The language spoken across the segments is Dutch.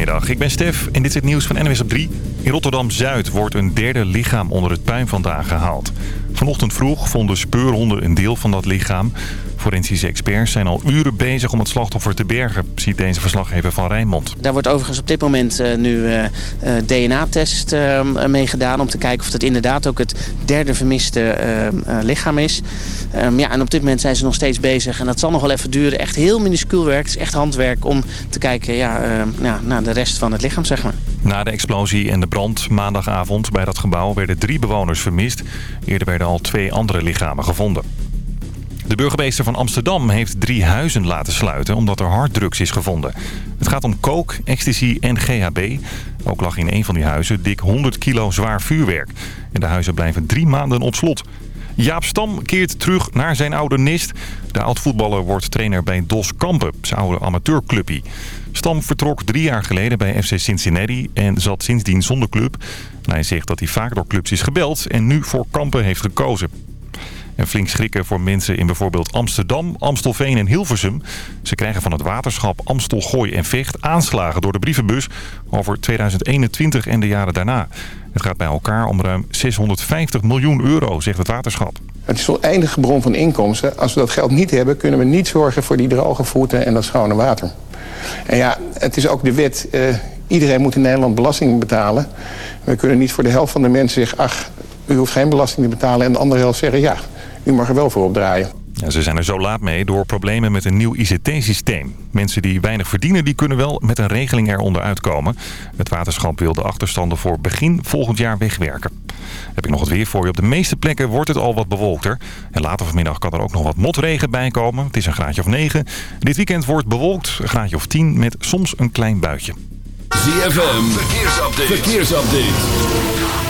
Goedemiddag, ik ben Stef en dit is het nieuws van NWS op 3. In Rotterdam-Zuid wordt een derde lichaam onder het puin vandaan gehaald. Vanochtend vroeg vonden speurhonden een deel van dat lichaam. Forensische experts zijn al uren bezig om het slachtoffer te bergen, ziet deze verslaggever van Rijnmond. Daar wordt overigens op dit moment uh, nu uh, DNA-test uh, mee gedaan om te kijken of het inderdaad ook het derde vermiste lichaam is. Um, ja, en op dit moment zijn ze nog steeds bezig en dat zal nog wel even duren. Echt heel minuscuul werk, het is echt handwerk om te kijken ja, ja, naar de rest van het lichaam, zeg maar. Na de explosie en de brand maandagavond bij dat gebouw werden drie bewoners vermist. Eerder werden al twee andere lichamen gevonden. De burgemeester van Amsterdam heeft drie huizen laten sluiten omdat er harddrugs is gevonden. Het gaat om coke, ecstasy en GHB. Ook lag in een van die huizen dik 100 kilo zwaar vuurwerk. En de huizen blijven drie maanden op slot. Jaap Stam keert terug naar zijn oude nist. De oud-voetballer wordt trainer bij Dos Kampen, zijn oude amateurclubje. Stam vertrok drie jaar geleden bij FC Cincinnati en zat sindsdien zonder club. Hij zegt dat hij vaak door clubs is gebeld en nu voor Kampen heeft gekozen. En flink schrikken voor mensen in bijvoorbeeld Amsterdam, Amstelveen en Hilversum. Ze krijgen van het waterschap Amstel, Gooi en Vecht aanslagen door de brievenbus over 2021 en de jaren daarna. Het gaat bij elkaar om ruim 650 miljoen euro, zegt het waterschap. Het is een eindige bron van inkomsten. Als we dat geld niet hebben, kunnen we niet zorgen voor die droge voeten en dat schone water. En ja, het is ook de wet. Uh, iedereen moet in Nederland belasting betalen. We kunnen niet voor de helft van de mensen zeggen... ach, u hoeft geen belasting te betalen. En de andere helft zeggen, ja, u mag er wel voor opdraaien. Ja, ze zijn er zo laat mee door problemen met een nieuw ICT-systeem. Mensen die weinig verdienen, die kunnen wel met een regeling eronder uitkomen. Het waterschap wil de achterstanden voor begin volgend jaar wegwerken. Heb ik nog het weer voor je. Op de meeste plekken wordt het al wat bewolkter. En later vanmiddag kan er ook nog wat motregen bij komen. Het is een graadje of 9. Dit weekend wordt bewolkt, een graadje of 10 met soms een klein buitje. ZFM, verkeersupdate. verkeersupdate.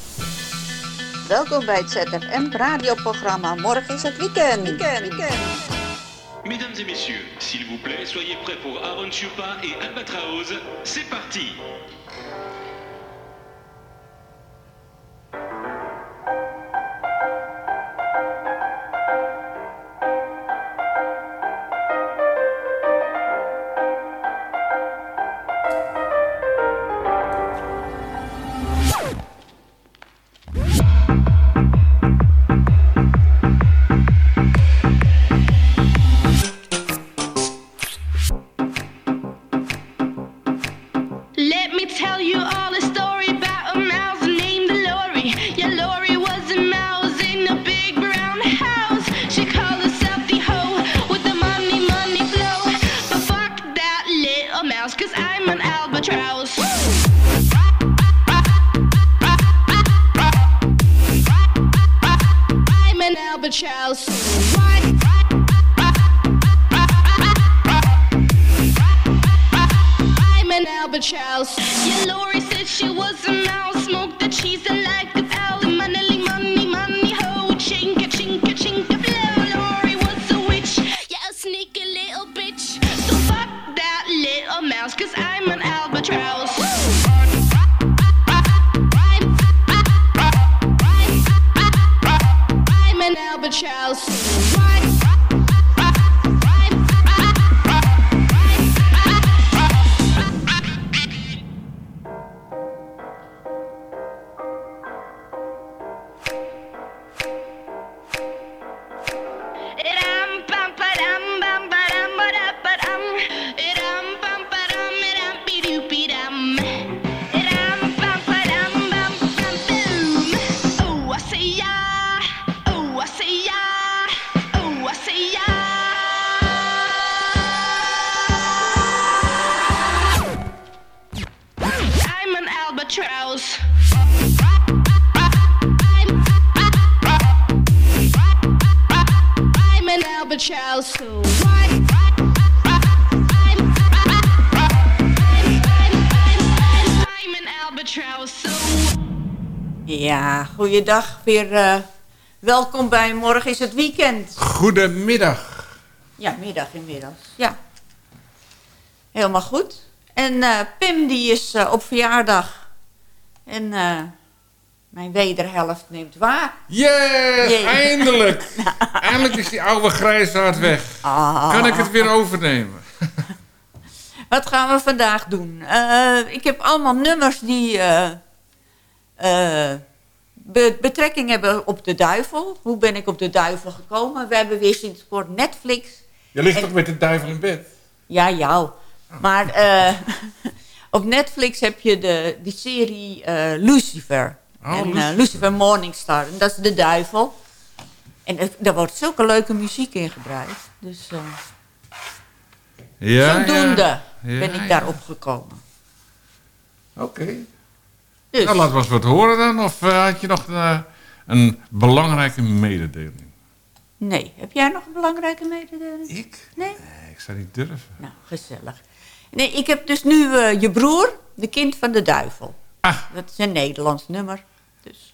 Welkom bij het ZFM radioprogramma. Morgen is het weekend. weekend, weekend. Mesdames et messieurs, s'il vous plaît, soyez prêts pour Aaron Chupa et Albatraoz. C'est parti goeiedag. Weer eh, welkom bij Morgen is het Weekend. Goedemiddag. Ja, middag inmiddels. Ja. Helemaal goed. En eh, Pim die is eh, op verjaardag. En mijn wederhelft neemt waar. Yes, Jee. eindelijk. eindelijk is die oude grijsaard weg. Ah. Kan ik het weer overnemen? Wat gaan we vandaag doen? Ik heb allemaal nummers die be- betrekking hebben op de duivel. Hoe ben ik op de duivel gekomen? We hebben weer sinds kort Netflix. Je ligt En- toch met de duivel in bed? Ja, jou. Maar eh, op Netflix heb je de, die serie eh, Lucifer. Oh, en, eh, Lucifer. Lucifer Morningstar. En dat is de duivel. En het- daar wordt zulke leuke muziek in gebruikt. Dus eh, Ja, zodoende ja. Ja, ben ik ja. daarop gekomen. Oké. Dus, Nou, laat we eens wat horen dan. Of eh, had je nog eh, een belangrijke mededeling? nee. Heb jij nog een belangrijke mededeling? Ik? Nee? Nee, ik zou niet durven. Nou, gezellig. Nee, ik heb dus nu eh, je broer, de kind van de duivel. Ah. Dat is een Nederlands nummer. Dus.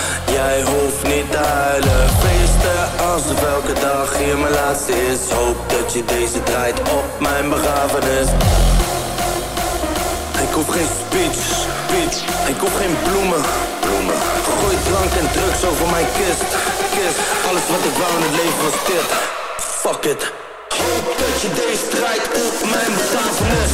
Elke dag hier mijn laatste is. Hoop dat je deze draait op mijn begrafenis. Ik hoef geen speech, speech. Ik hoef geen bloemen, bloemen. Gooi drank en drugs over mijn kist, kist. Alles wat ik wou in het leven was dit. Fuck it. Hoop dat je deze draait op mijn begrafenis.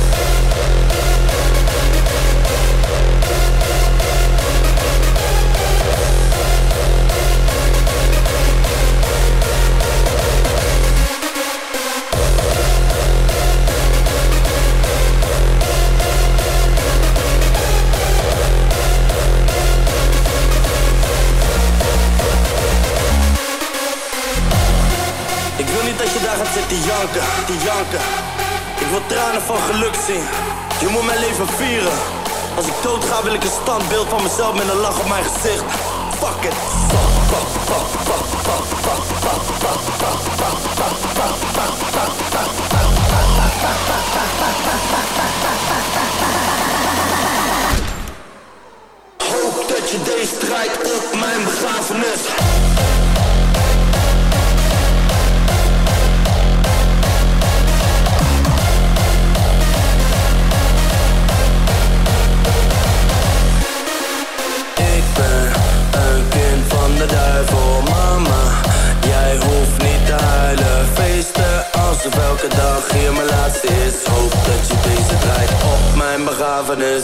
Zitten janken, te janken. Ik wil tranen van geluk zien. Je moet mijn leven vieren. Als ik dood ga wil ik een standbeeld van mezelf met een lach op mijn gezicht. Fuck it. Hoop dat je deze draait op mijn begrafenis. De duivel, mama. Jij hoeft niet te huilen, feesten alsof elke dag hier mijn laatste is. Hoop dat je deze draait op mijn begrafenis.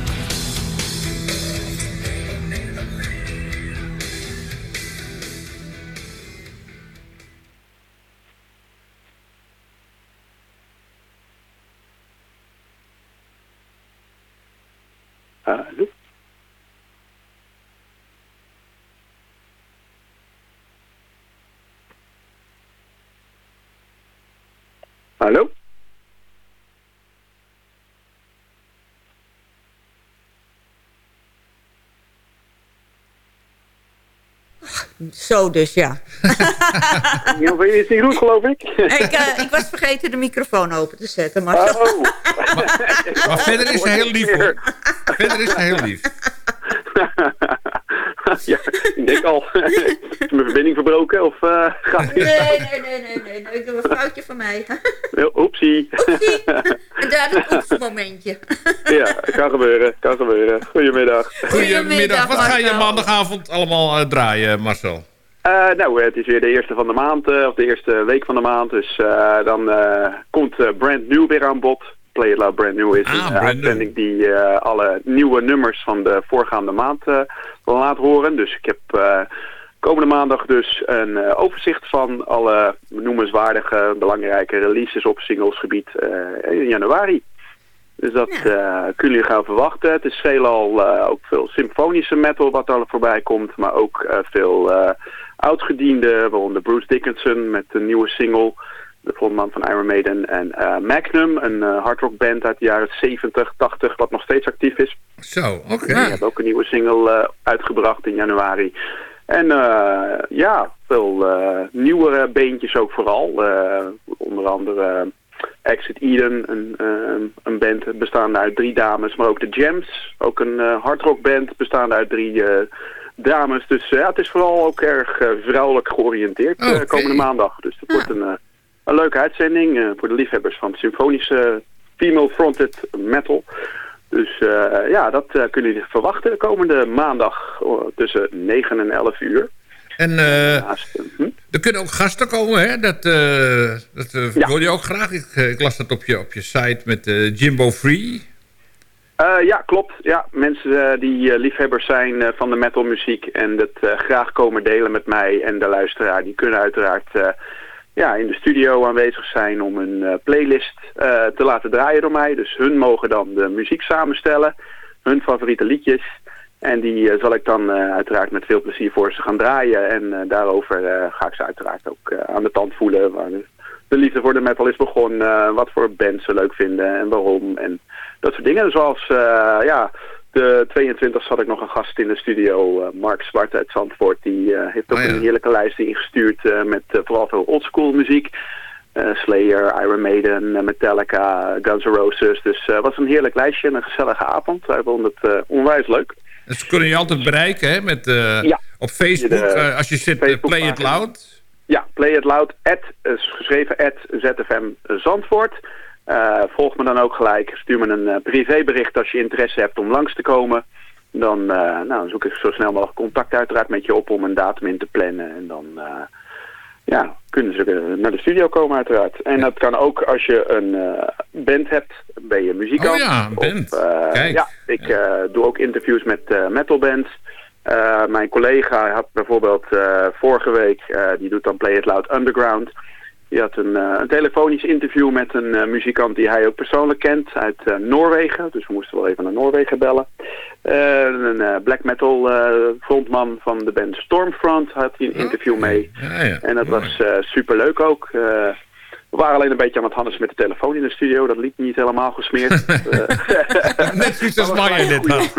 Zo dus, ja. Ja, is niet goed, geloof ik. ik, eh, ik was vergeten de microfoon open te zetten. Maar Oh. Maar verder is ze heel lief hoor. Verder is ze heel lief. ja, ik denk al. is mijn verbinding verbroken of eh gaat Nee, nee, nee, nee, nee, nee. Ik doe een foutje van mij. Oepsie. En daar het oefenmomentje. ja, kan gebeuren, kan gebeuren. Goedemiddag. Goedemiddag. Wat ga je maandagavond allemaal eh, draaien, Marcel? Eh, nou, het is weer de eerste van de maand, eh, of de eerste week van de maand. Dus eh, dan eh, komt eh, Brand New weer aan bod. Play It Loud Brand New is Ah, een uh, New. uitzending die eh, alle nieuwe nummers van de voorgaande maand eh, wil laten horen. Dus ik heb eh, komende maandag dus een eh, overzicht van alle noemenswaardige, belangrijke releases op singlesgebied eh, in januari. Dus dat eh, kunnen jullie gaan verwachten. Het is veelal eh, ook veel symfonische metal wat er voorbij komt. Maar ook eh, veel eh oudgediende, waaronder Bruce Dickinson met een nieuwe single. De frontman van Iron Maiden. En eh, Magnum, een eh hardrockband uit de jaren 70, 80, wat nog steeds actief is. Zo, oké. Die hebben ook een nieuwe single eh, uitgebracht in januari. En ja, veel nieuwere beentjes ook vooral. Onder andere Exit Eden, een, een band bestaande uit drie dames. Maar ook de Gems, ook een hardrockband bestaande uit drie dames. Dus ja, het is vooral ook erg vrouwelijk georiënteerd komende maandag. Dus het wordt een, een leuke uitzending voor de liefhebbers van symfonische female-fronted metal. Dus eh, ja, dat eh, kunnen jullie verwachten de komende maandag oh, tussen 9 en 11 uur. En eh, Naast, hm? er kunnen ook gasten komen, hè? Dat, eh dat eh, wil je ook graag. Ik, eh, ik las dat op je, op je site met eh, Jimbo Free. Eh, ja, klopt. Ja, mensen eh, die eh, liefhebbers zijn eh, van de metalmuziek en dat eh, graag komen delen met mij en de luisteraar, die kunnen uiteraard eh, ja, in de studio aanwezig zijn om een eh, playlist eh, te laten draaien door mij. Dus hun mogen dan de muziek samenstellen, hun favoriete liedjes. En die eh, zal ik dan uiteraard met veel plezier voor ze gaan draaien. En daarover ga ik ze uiteraard ook aan de tand voelen. Waar de, de liefde voor de metal is begonnen. wat voor bands ze leuk vinden en waarom. En dat soort dingen. Zoals, ja, de 22 had ik nog een gast in de studio. eh, Mark Zwart uit Zandvoort. Die eh, heeft ook Oh ja. een heerlijke lijst ingestuurd eh, met vooral veel oldschool muziek. Slayer, Iron Maiden, Metallica, Guns N' Roses. Dus het was een heerlijk lijstje en een gezellige avond. Wij vonden het onwijs leuk. En ze kunnen je altijd bereiken, hè? Met, Ja. Op Facebook, De als je zit, Play It. Loud. Ja, Play It Loud, at, geschreven at ZFM Zandvoort. Eh, volg me dan ook gelijk. Stuur me een eh, privébericht als je interesse hebt om langs te komen. Dan eh, nou, zoek ik zo snel mogelijk contact uiteraard met je op om een datum in te plannen. En dan ja, kunnen ze naar de studio komen uiteraard. En dat kan ook als je een band hebt, ben je muzikant. Oh ja, een Of, band. Kijk. Ja, ik doe ook interviews met metalbands. Mijn collega had bijvoorbeeld vorige week, die doet dan Play It Loud Underground. Die had een, eh, een telefonisch interview met een eh, muzikant die hij ook persoonlijk kent uit eh, Noorwegen. Dus we moesten wel even naar Noorwegen bellen. Een black metal frontman van de band Stormfront had hij een interview mee. Ja, ja. En dat was eh superleuk ook. Eh, we waren alleen een beetje aan het hannes met de telefoon in de studio. Dat liep niet helemaal gesmeerd. Eh, Net zoiets als Maya dit had.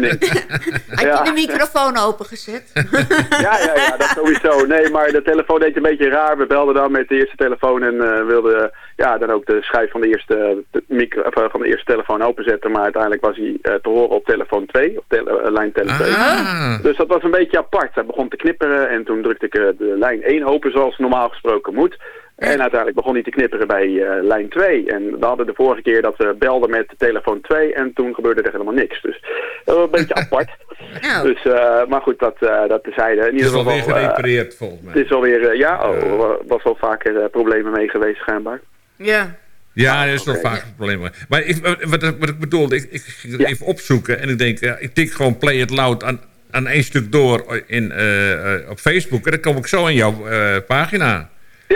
Had je de microfoon opengezet? Ja, ja, ja, dat sowieso. Nee, maar de telefoon deed een beetje raar. We belden dan met de eerste telefoon en eh, wilden ja, dan ook de schijf van de eerste, de micro, of, eh, van de eerste telefoon openzetten. Maar uiteindelijk was hij eh, te horen op telefoon 2, op tele, eh, lijn tele 2. Ah. Dus dat was een beetje apart. Hij begon te knipperen en toen drukte ik eh, de lijn 1 open zoals normaal gesproken moet. En uiteindelijk begon hij te knipperen bij eh, lijn 2. En we hadden de vorige keer dat we belden met telefoon 2 en toen gebeurde er helemaal niks. Dus dat was een beetje apart. Dus, eh, maar goed, dat, eh dat tezijde. In Het ieder is geval, alweer eh, gerepareerd, volgens mij. het is alweer, eh, ja, oh, er was al vaker eh, problemen mee geweest schijnbaar. Ja. Ja, er is nog vaak een probleem. Maar ik, wat, wat ik bedoelde, ik, ik ging het even opzoeken en ik denk, ja, ik tik gewoon Play It Loud aan, aan één stuk door in, eh, eh, op Facebook en dan kom ik zo in jouw eh,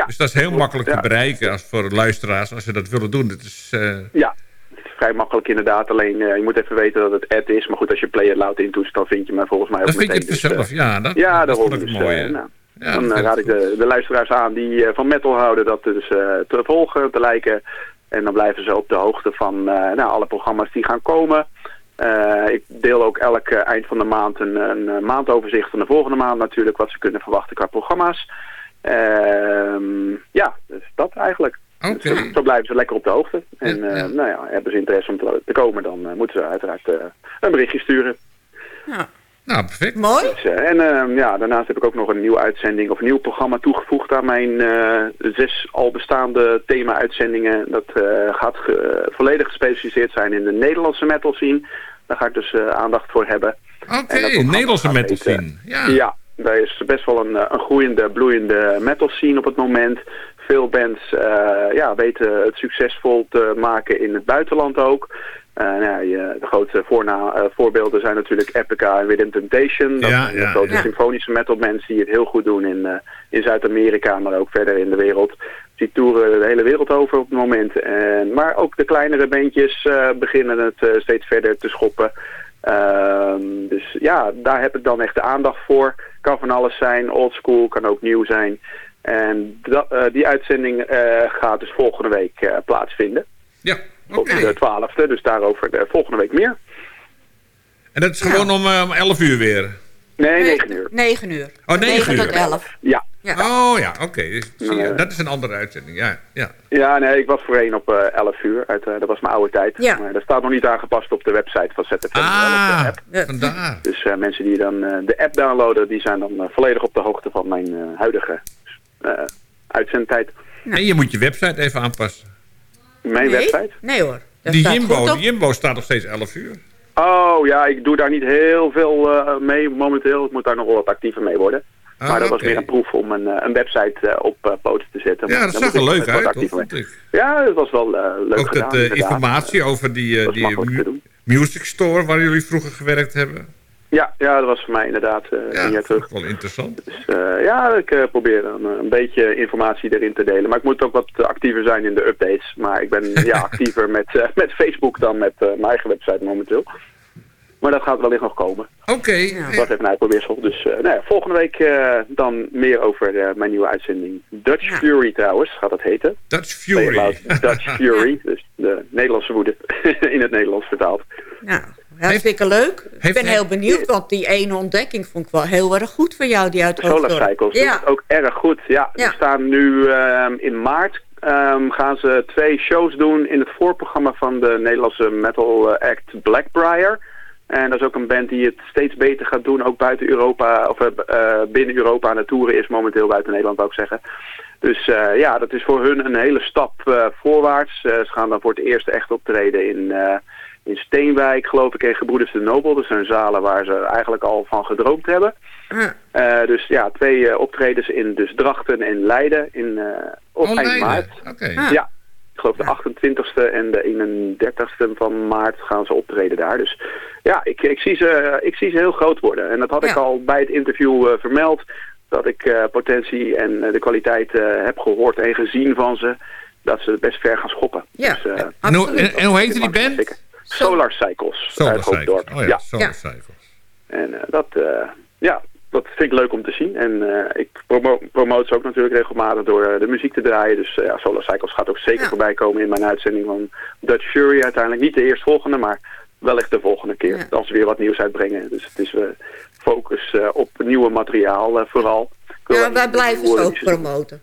dus dat is heel makkelijk te bereiken als voor luisteraars als ze dat willen doen. Dat is, eh, Ja, het is vrij makkelijk inderdaad. Alleen eh, je moet even weten dat het ad is. Maar goed, als je play it loud intoetst, dan vind je me volgens mij ook dan vind je het. Dus, vanzelf, eh, ja. Dat, ja, dat daarom. vond ik Dus, mooi. nou, Ja, dan dat raad ik de, de luisteraars aan die van metal houden dat dus te volgen, te liken. En dan blijven ze op de hoogte van nou, alle programma's die gaan komen. Ik deel ook elk eind van de maand een, een maandoverzicht van de volgende maand natuurlijk. Wat ze kunnen verwachten qua programma's. Ehm, ja, dus dat eigenlijk. Dus zo, zo blijven ze lekker op de hoogte. En eh, nou ja, hebben ze interesse om te, te komen, dan eh, moeten ze uiteraard eh, een berichtje sturen. Nou, perfect. Mooi. Dus, en eh, ja, daarnaast heb ik ook nog een nieuwe uitzending of een nieuw programma toegevoegd aan mijn eh, zes al bestaande thema-uitzendingen. Dat eh, gaat ge- volledig gespecialiseerd zijn in de Nederlandse metal scene. Daar ga ik dus eh, aandacht voor hebben. Oké, Nederlandse metal scene. Ja. Ja, daar is best wel een, eh, een groeiende, bloeiende metal scene op het moment. Veel bands eh, ja, weten het succesvol te maken in het buitenland ook. Eh, nou ja, de grote voorna, voorbeelden zijn natuurlijk Epica en Within Temptation. Dat Ja, zijn de ja, grote symfonische metalbands die het heel goed doen in, in Zuid-Amerika, maar ook verder in de wereld. Die toeren de hele wereld over op het moment. En, maar ook de kleinere bandjes beginnen het steeds verder te schoppen. Ehm, dus ja, daar heb ik dan echt de aandacht voor. Kan van alles zijn, oldschool, kan ook nieuw zijn. En dat, eh, die uitzending eh, gaat dus volgende week eh, plaatsvinden. Ja, Op de 12e, dus daarover de volgende week meer. En dat is gewoon om, eh, om 11 uur weer. Nee, 9 uur. 9 uur. Oh, 9 tot uur. 11. Ja, Oh ja, oké. Dus Ja. dat is een andere uitzending. Ja, ja. Ja, nee, ik was voorheen op eh 11 uur. Uit, eh, dat was mijn oude tijd. Ja. Maar dat staat nog niet aangepast op de website van ZFM. Ah, de app. vandaar. Dus eh, mensen die dan eh, de app downloaden, die zijn dan volledig op de hoogte van mijn eh, huidige eh uitzendtijd. En je moet je website even aanpassen. Mijn nee? website? Nee hoor. Dat Die Jimbo, die Jimbo staat nog steeds 11 uur. Oh ja, ik doe daar niet heel veel eh, mee momenteel. Ik moet daar nog wel wat actiever mee worden. Ah, maar dat was meer een proef om een, eh, een website eh, op eh, poten te zetten. Ja, dat zag er leuk uit. Ja, dat was wel leuk Ook gedaan. dat inderdaad. informatie over die, die mu- music store waar jullie vroeger gewerkt hebben. Ja, ja, dat was voor mij inderdaad eh een jaar terug. Wel interessant. Dus ja, ik probeer eh, een beetje informatie erin te delen. Maar ik moet ook wat actiever zijn in de updates. Maar ik ben ja, actiever met, met Facebook dan met mijn eigen website momenteel. Maar dat gaat wellicht nog komen. Oké. Dat was even een uitprobeersel. Dus eh, nou ja, volgende week eh, dan meer over eh, mijn nieuwe uitzending. Dutch Fury trouwens, gaat dat heten. Dutch Fury. Dutch Fury, dus de Nederlandse woede in het Nederlands vertaald. Nou, hartstikke leuk. Ik heeft- ben heel benieuwd, want die ene ontdekking vond ik wel heel erg goed van jou, die uit Solar Ja, ook erg goed. Ja, Ja. die staan nu ehm, in maart. ehm, gaan ze twee shows doen in het voorprogramma van de Nederlandse metal act Blackbriar. En dat is ook een band die het steeds beter gaat doen, ook buiten Europa, of eh, eh, binnen Europa aan het toeren is momenteel, buiten Nederland wou ik zeggen. Dus eh, ja, dat is voor hun een hele stap voorwaarts. Ze gaan dan voor het eerst echt optreden in, in Steenwijk, geloof ik, en Gebroeders de Nobel. Dat zijn zalen waar ze eigenlijk al van gedroomd hebben. Dus ja, twee optredens in dus Drachten en Leiden in, op eind maart. Oké. Ja, ik geloof de 28e en de 31e van maart gaan ze optreden daar. Dus ja, ik, ik, zie, ze, ik zie ze heel groot worden. En dat had ik al bij het interview eh, vermeld. Dat ik eh, potentie en eh, de kwaliteit eh, heb gehoord en gezien van ze. Dat ze best ver gaan schoppen. Ja, dus, eh, En hoe, en, en hoe heette die band? Solar Cycles Solar. Cycles. Oh ja, Solar Cycles. En eh, dat, eh, ja, dat vind ik leuk om te zien. En eh, ik promo promote ze ook natuurlijk regelmatig door eh, de muziek te draaien. Dus eh, ja, Solar Cycles gaat ook zeker voorbij komen in mijn uitzending van Dutch Fury uiteindelijk. Niet de eerstvolgende, maar wellicht de volgende keer. Als ze weer wat nieuws uitbrengen. Dus het is focus eh, op nieuwe materiaal eh, vooral. Ja wij blijven ze ook promoten.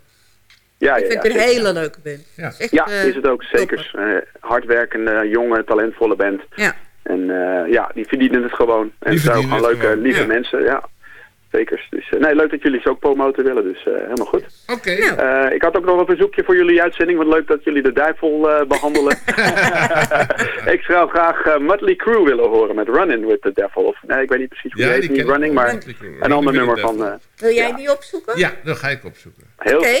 Ja, Ik ja, vind ja, het een zeker. hele leuke band. Ja, Echt, ja is het ook zeker. Eh, hardwerkende, jonge, talentvolle band. Ja. En eh, ja, die verdienen het gewoon. En Die het zijn ook verdienen gewoon leuke, gewoon, lieve ja. mensen. Ja, zeker. Dus eh, nee, leuk dat jullie ze ook promoten willen. Dus eh, helemaal goed. Oké. Eh, ik had ook nog een verzoekje voor jullie uitzending. Wat leuk dat jullie de duivel eh, behandelen. ik zou graag Mudley Crew willen horen met Running with the Devil. Of, nee, ik weet niet precies hoe Ja, heet. Niet Running, maar een ander with the nummer van... Devil. Wil jij die opzoeken? Ja, dat ga ik opzoeken. heel Oké.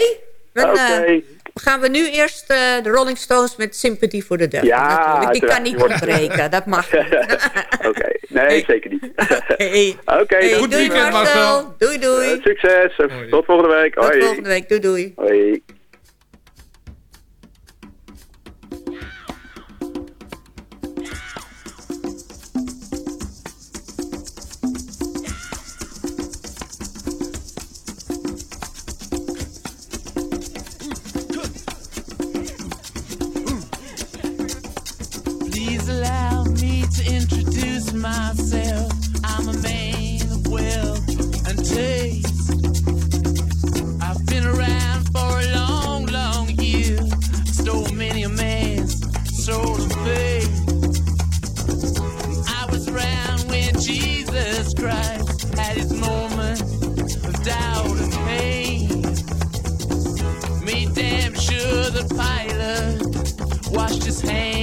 Dan Oké. eh, gaan we nu eerst eh, de Rolling Stones met Sympathy for the Devil. Ja, natuurlijk. Die kan niet ontbreken, dat mag niet. Oké, nee, zeker niet. Hey. Oké, Hey, dan- doei Marcel. Doei doei. Eh, succes. Tot volgende week. Tot Hoi. volgende week. Doei doei. Hoi. pain.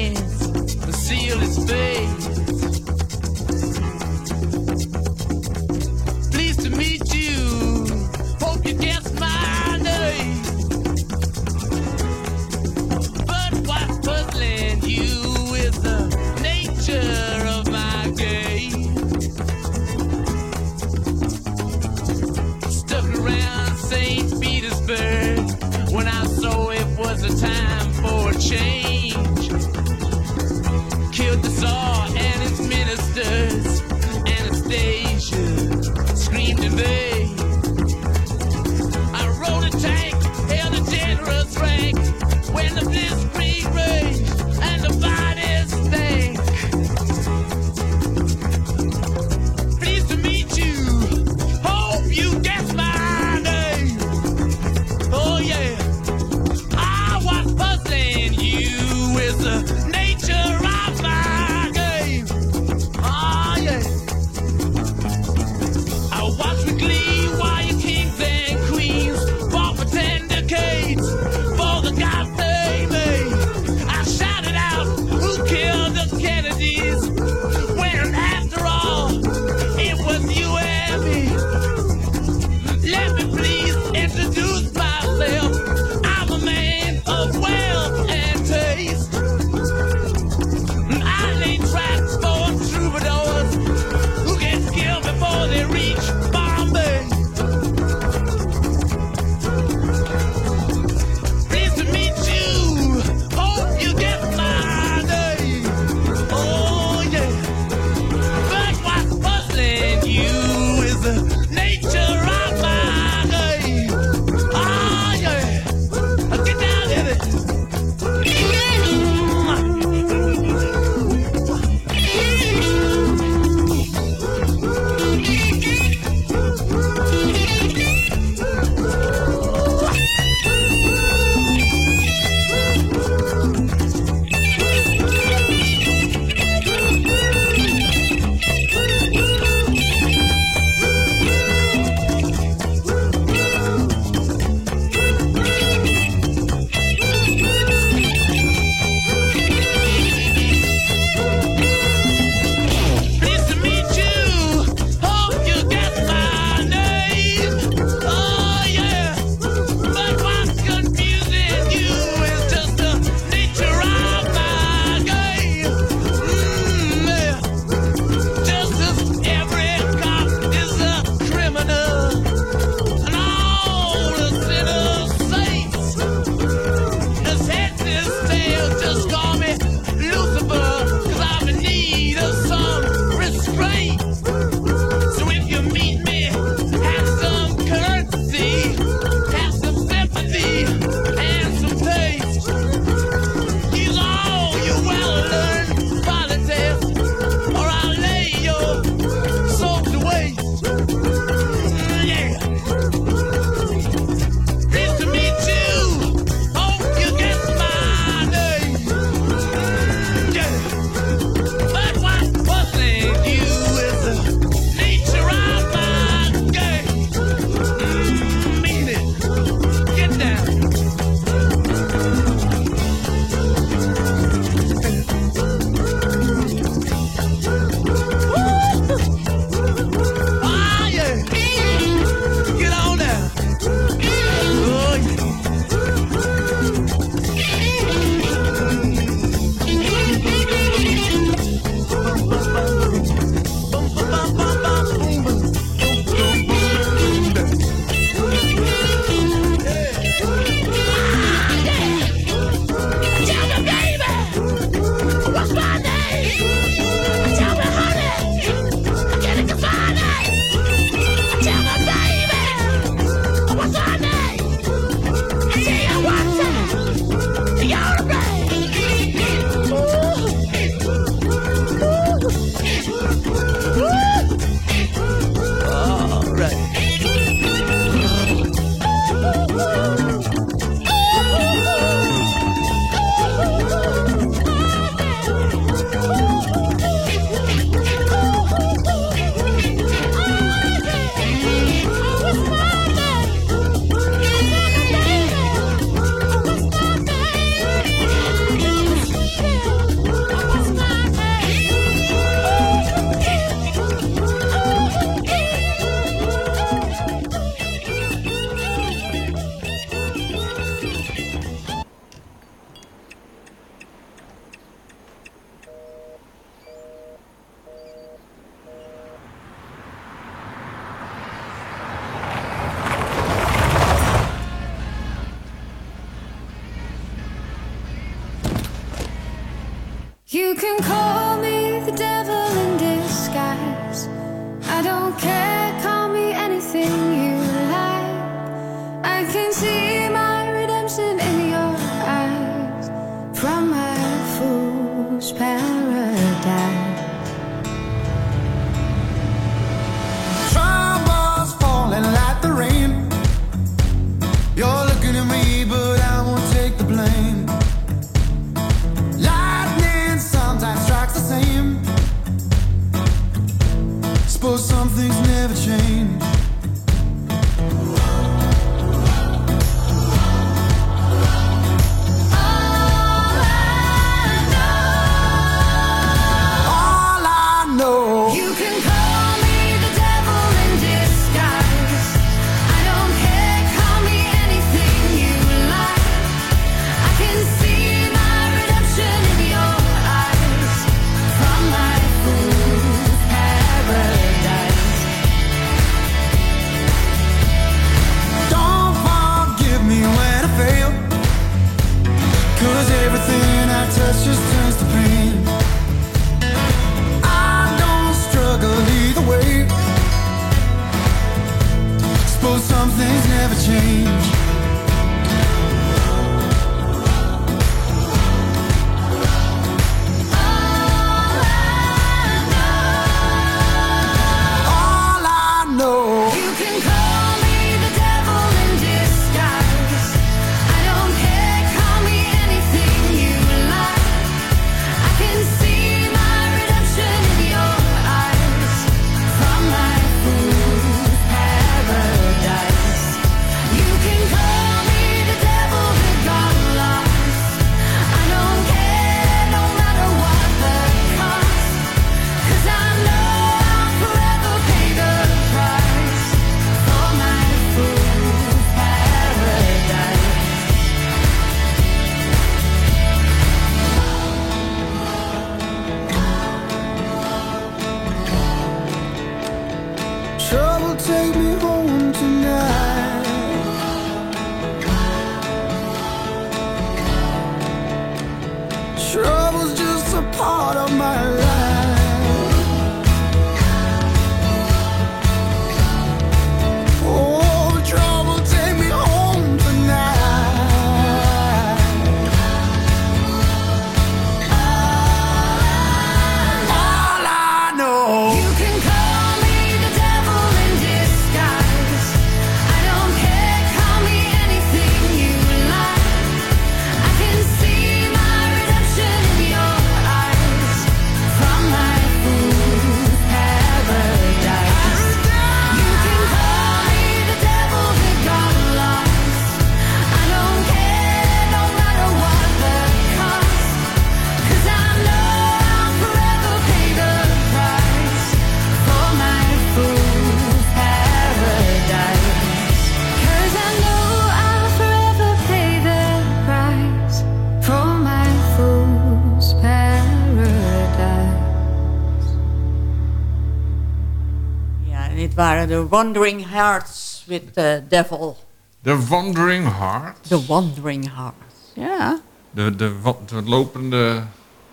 Wandering Hearts with the Devil. The Wandering Heart. The Wandering Hearts. Ja. De, de, de lopende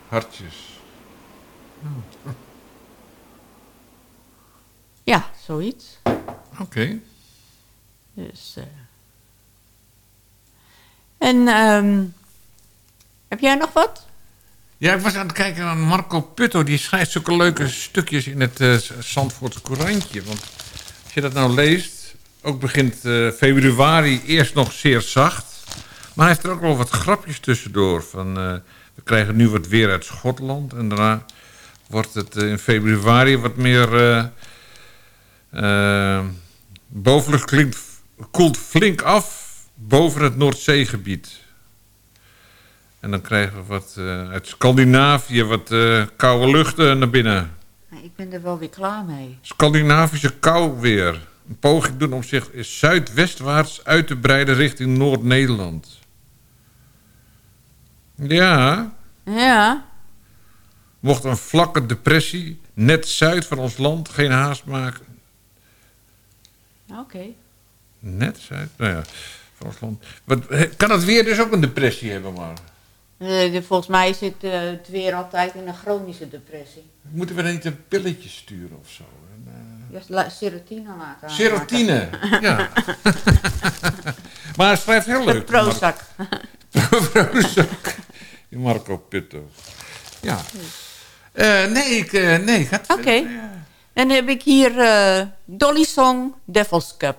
hartjes. Ja, zoiets. Oké. Dus, eh. En ehm, heb jij nog wat? Ja, ik was aan het kijken naar Marco Putto. Die schrijft zulke leuke stukjes in het eh Zandvoorts Courantje. Want als je dat nou leest... ook begint eh, februari eerst nog zeer zacht. Maar hij heeft er ook wel wat grapjes tussendoor. Van, eh, we krijgen nu wat weer uit Schotland. En daarna wordt het eh, in februari wat meer... bovenlucht koelt flink af boven het Noordzeegebied. En dan krijgen we wat uit Scandinavië, wat koude luchten naar binnen. Ik ben er wel weer klaar mee. Scandinavische kou weer. Een poging doen om zich zuidwestwaarts uit te breiden richting Noord-Nederland. Ja, Ja. mocht een vlakke depressie net zuid van ons land geen haast maken. Oké. Net zuid? Nou ja, van ons land. Wat, kan het weer dus ook een depressie hebben, maar? Eh, de- volgens mij zit eh, het weer altijd in een chronische depressie. Moeten we dan niet een pilletje sturen of zo? Ja, la- serotine laten. Serotine, ja. maar hij schrijft heel leuk. Prozac. Prozac. Marco Pitto. Ja. Eh, nee, ik, eh, nee, gaat Oké. Dan heb ik hier eh, Dolly Song, Devil's Cup.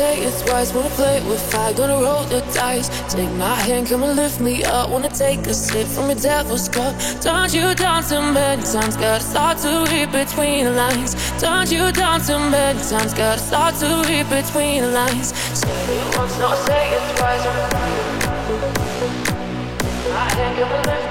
Say it twice. Wanna play with fire, gonna roll the dice. Take my hand, come and lift me up. Wanna take a sip from your devil's cup. Turned you down too many times, gotta start to read between the lines. Turned you down too many times, gotta start to read between the lines. Said it once, not say it twice. My hand, come and lift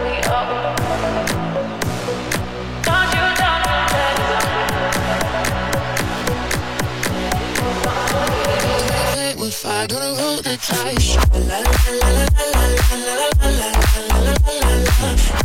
Play with fire, gonna roll the dice. La la la la la la la la la la la la la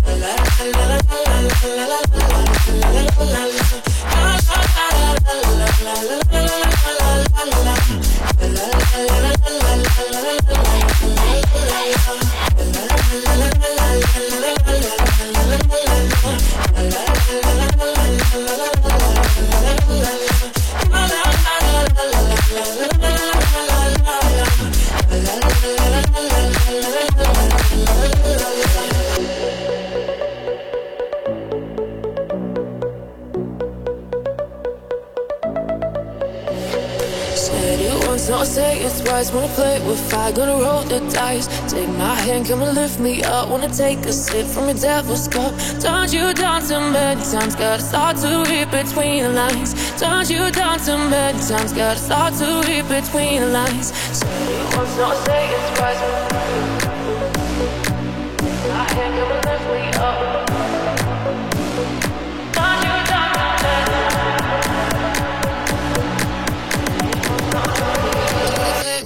say. Wanna play with fire, gonna roll the dice. Take my hand, come and lift me up. Wanna take a sip from your devil's cup. Turned you down too many times, gotta start to read between the lines. Turned you down too many times, gotta start to read between the lines. Said it once, not say it twice.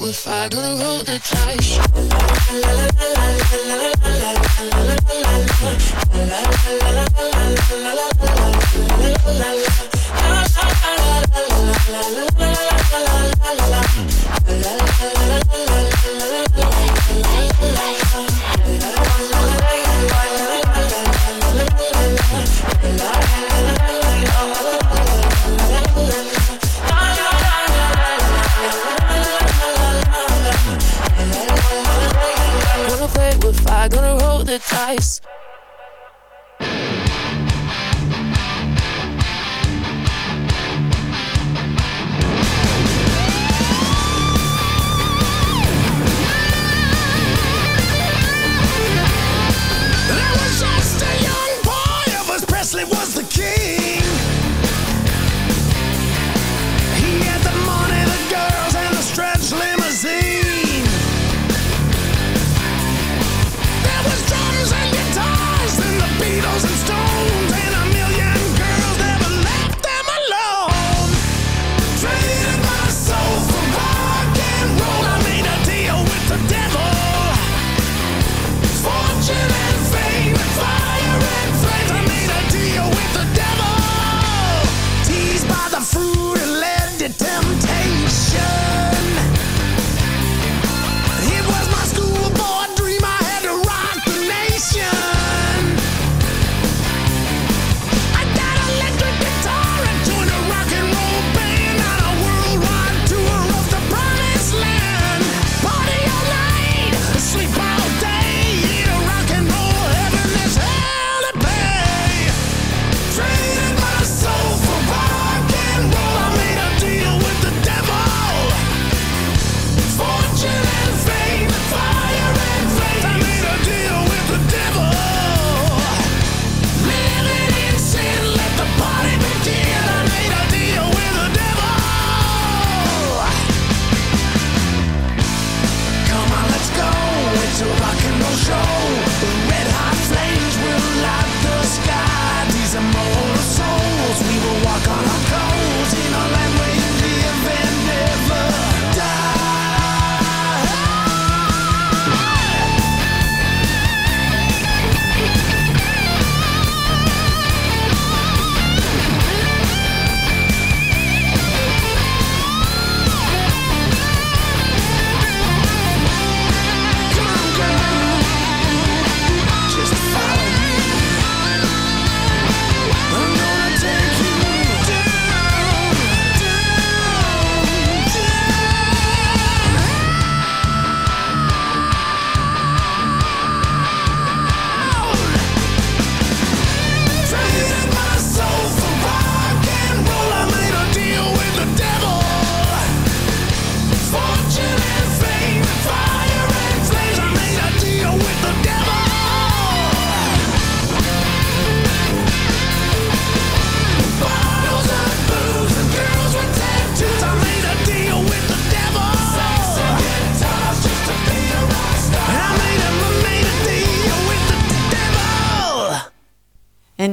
With fire, gonna roll the dice. Wanna eyes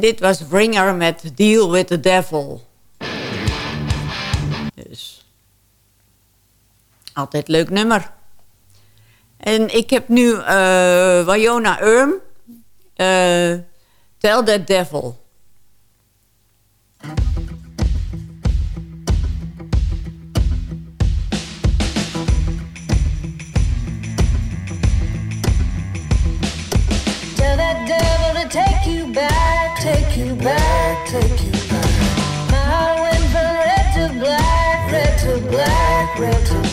dit was Ringer met Deal with the Devil. Dus. Altijd leuk nummer. En ik heb nu Wayona Urm. eh Tell That Devil. Take you back. Went from red to black, red to black, red to black.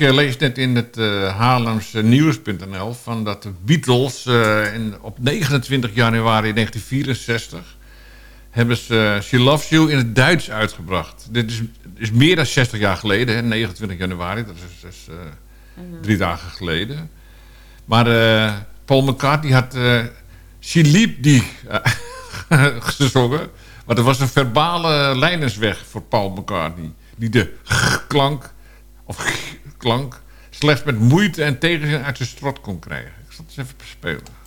Ik eh, lees net in het eh Haarlemse nieuws.nl van dat de Beatles eh, in, op 29 januari 1964 hebben ze She Loves You in het Duits uitgebracht. Dit is, is meer dan 60 jaar geleden, hè, 29 januari, dat is, dus, eh, drie dagen geleden. Maar Paul McCartney had uh, She Liep die gezongen. Maar dat was een verbale lijnersweg voor Paul McCartney. Die de klank of klank slechts met moeite en tegenzin uit zijn strot kon krijgen. Ik zal het eens even spelen.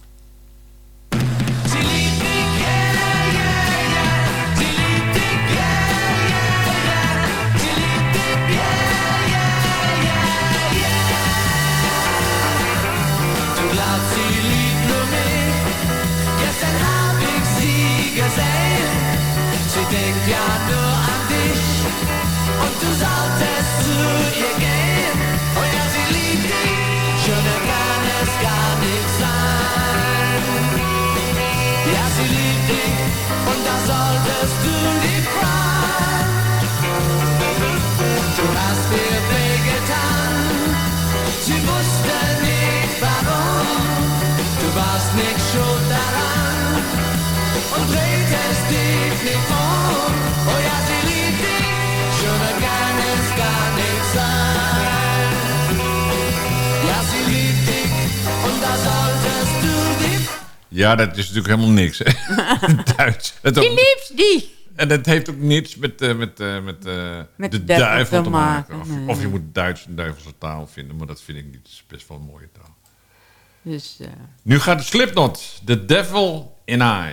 Und da Ja, dat is natuurlijk helemaal niks. Hè? Duits. Ook- Die liefst die. En dat heeft ook niets met, eh, met, eh, met, eh, Met de duivel duivel te maken. Of, nee. of je moet Duits een duivelse taal vinden, maar dat vind ik niet. Het is best wel een mooie taal. Dus, Nu gaat de Slipknot. The Devil in I.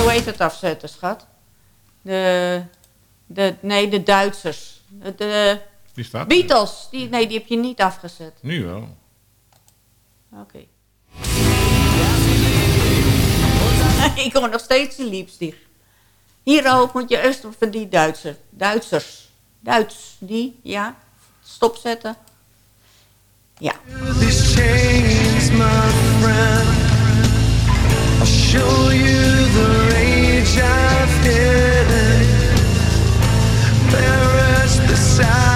hoe heet het afzetten, schat? De, de, nee, de Duitsers. De, de Die staat er. Beatles. Die, nee, die heb je niet afgezet. Nu wel. Oké. ik hoor nog steeds die liepsticht. Hier ook moet je eerst van die Duitser, Duitsers. Duits, die, ja. Stopzetten. Ja. These chains, my friend. I'll show you the rage I've hidden. Perish the sacrament.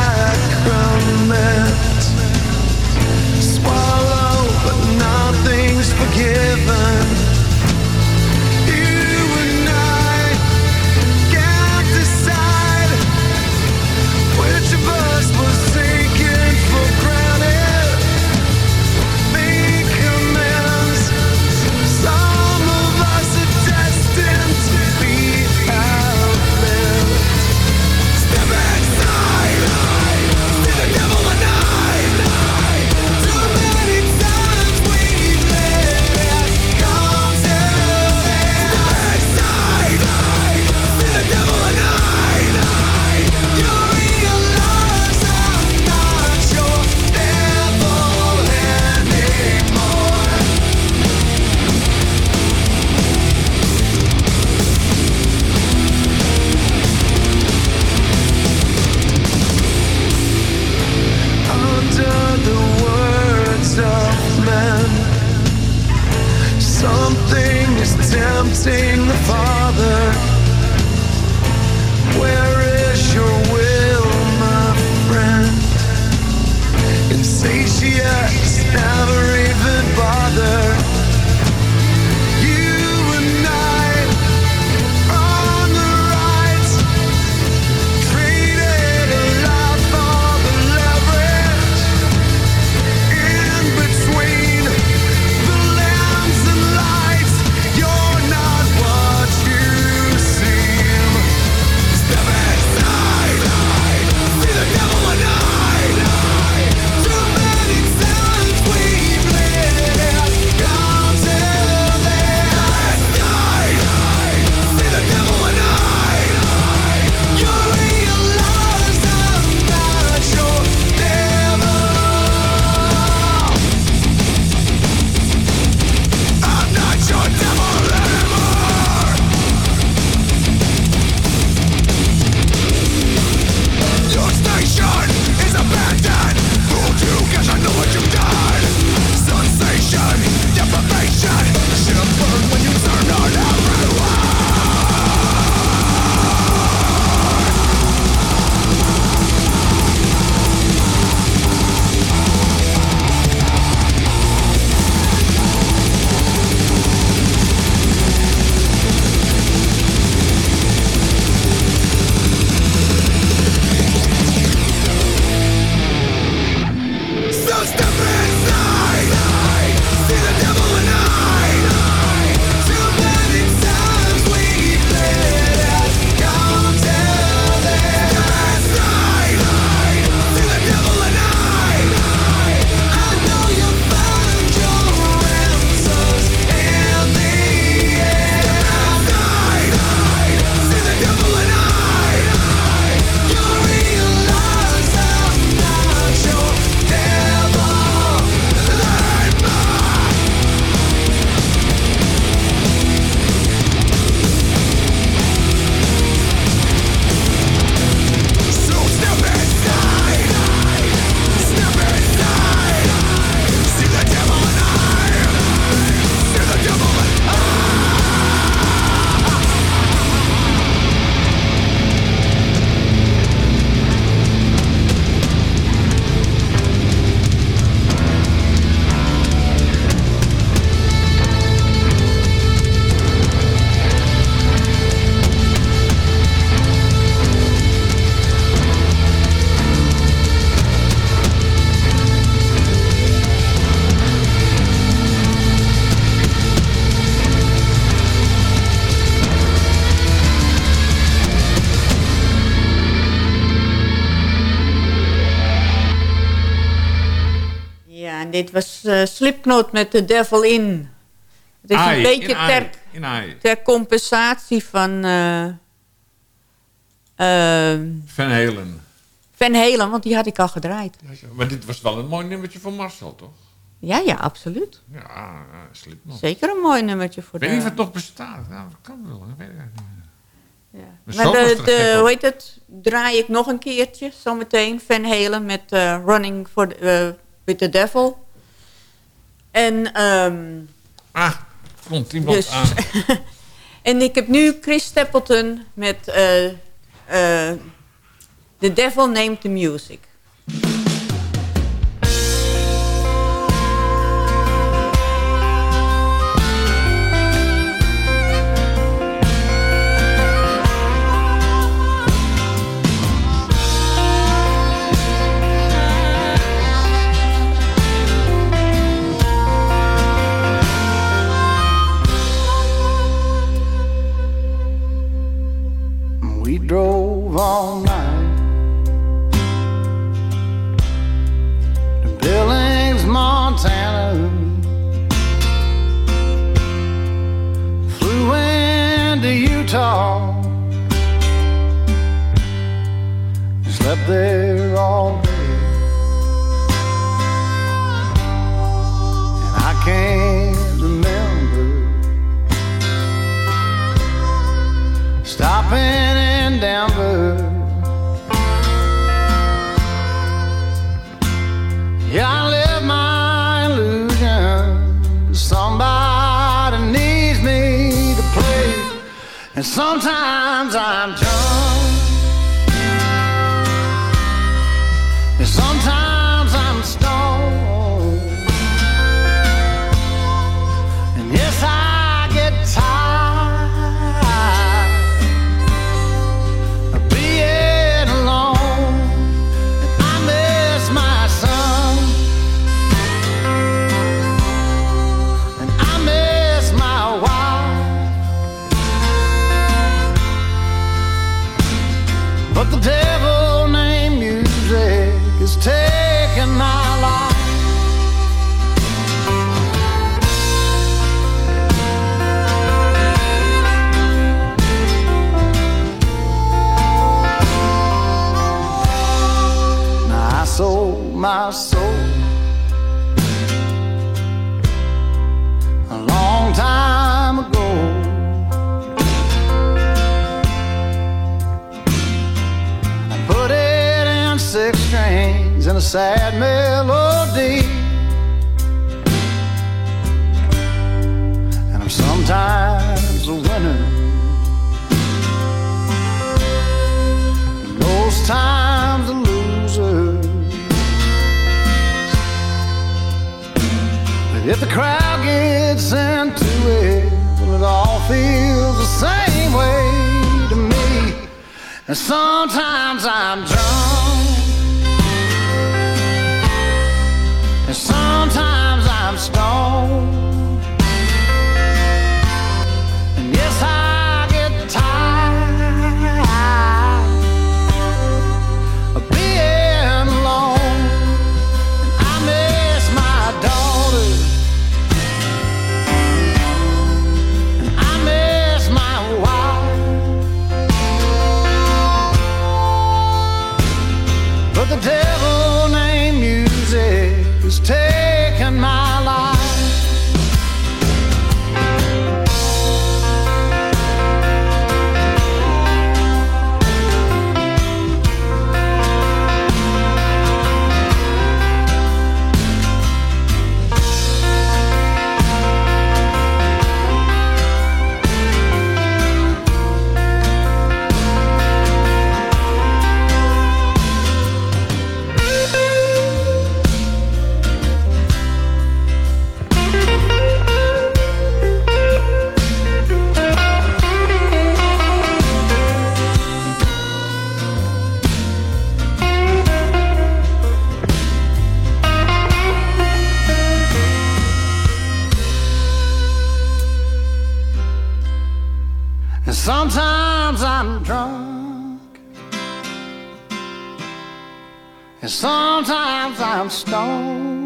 The Father. Where uh, Slipknot met The Devil In. Het is een beetje ter, compensatie van... Eh, ehm, van Helen. Van Helen, want die had ik al gedraaid. Maar dit was wel een mooi nummertje voor Marcel, toch? Ja, ja, absoluut. Ja, eh, Slipknot. Zeker een mooi nummertje voor Weet de... Weet je wat nog bestaat? Nou, dat kan wel, dat weet ik niet. Ja. Maar, de, hoe heet het, draai ik nog een keertje, zometeen, Van Helen met Running for with the Devil. En, um, ah, komt iemand dus, aan. en ik heb nu Chris Stapleton met uh, uh, The Devil Named the Music. in a sad melody. And I'm sometimes a winner. And most times a loser. But if the crowd gets into it, well, it all feels the same way to me. And sometimes I'm drunk. And sometimes I'm stoned. Sometimes I'm drunk, and sometimes I'm stoned.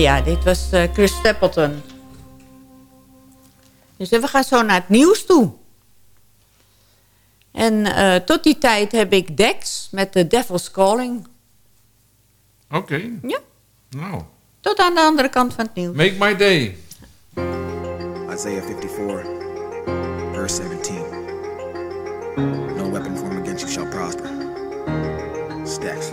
Ja, dit was eh, Chris Stapleton. Dus eh, we gaan zo naar het nieuws toe. En eh, tot die tijd heb ik Dex met The Devil's Calling. Oké. Ja. Nou, Tot aan de andere kant van het nieuws. make my day. Isaiah 54, verse 17. No weapon formed against you shall prosper. Stacks.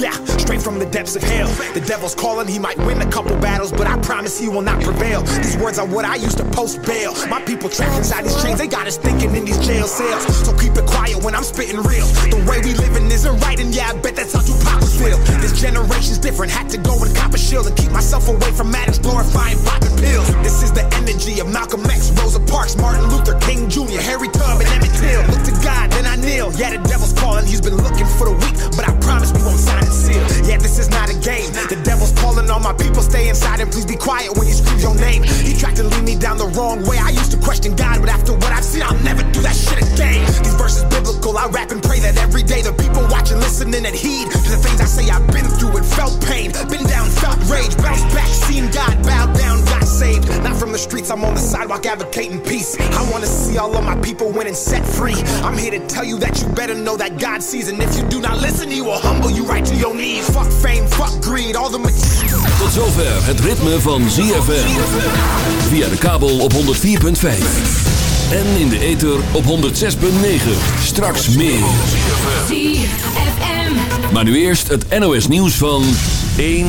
Yeah, straight from the depths of hell. The devil's calling, he might win a couple battles, but I promise he will not prevail. These words are what I used to post bail. My people trapped inside these chains, they got us thinking in these jail cells. So keep it quiet when I'm spitting real. The way we living isn't right, and yeah, I bet that's how Tupac would feel. This generation's different, had to go cop a shield and keep myself away from addicts glorifying popping pills. This is the energy of Malcolm X, Rosa Parks, Martin Luther King Jr., Harry Tub, and Emmett Till. Look to God, then I kneel. Yeah, the devil's calling, he's been looking for the weak, but I promise we won't sign and seal. Yeah, this is not a game. The devil's calling all my people, stay inside and please be quiet when he screams your name. He tried to lead me down the wrong way. I used to question God, but after what I've seen, I'll never do that shit again. These verses biblical, I rap and pray that every day the people watching, listening, and heed to the things I say I've been through and felt pain. Been down, felt rage, bounced back, seen God, bowed down, got saved. Not from the streets, I'm on the sidewalk advocating peace. I wanna see all of my people winning set free. I'm here to tell you that you better know that God sees, and if you do not listen, He will humble you right to your knees. Fuck fame, fuck greed, all the. Tot zover het ritme van ZFM. Via de kabel op 104.5. En in de ether op 106.9. Straks meer. ZFM. Maar nu eerst het NOS nieuws van 1